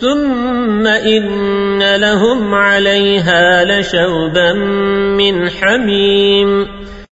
ثم إن لهم عليها لشوبا من حميم